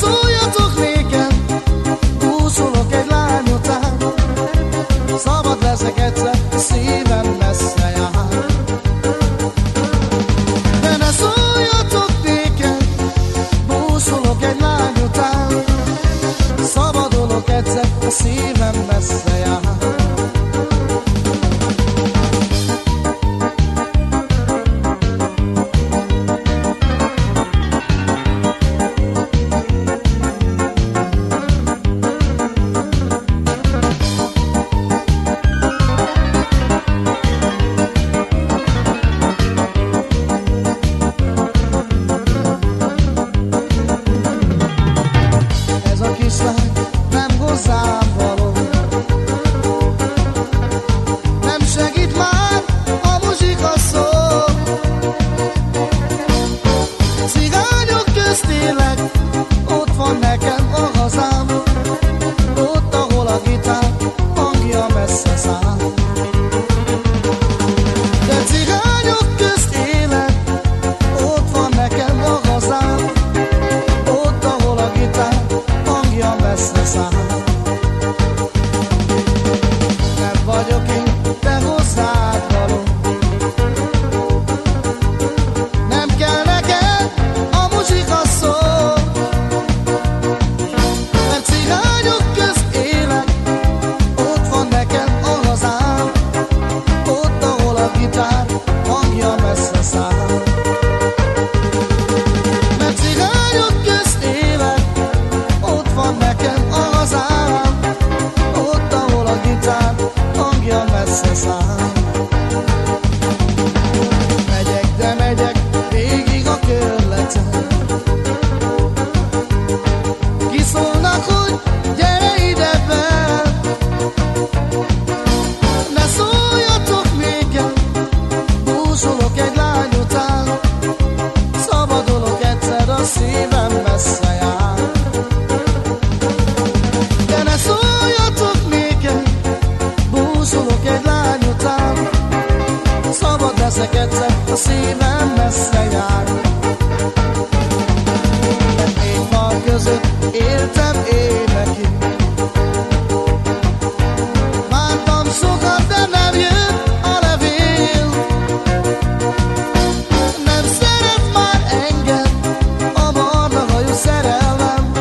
So you're szívem messze jár. passar sasa. egyszer-egyszer a szívem messze jár. Négy fal között éltem évekig, vártam sokat, de nem jött a levél. Nem szeret már engem a barna hajú szerelmem,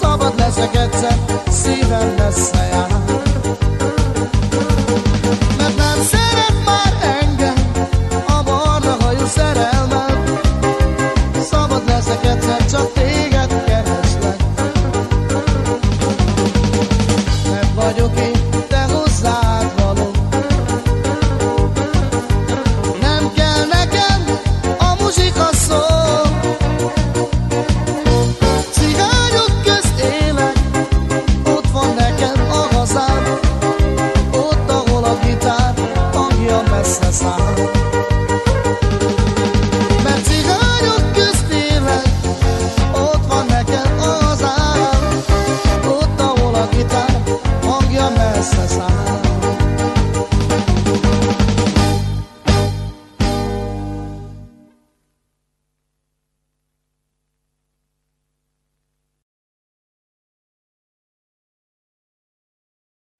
szabad leszek egyszer, szívem messze jár. começa a.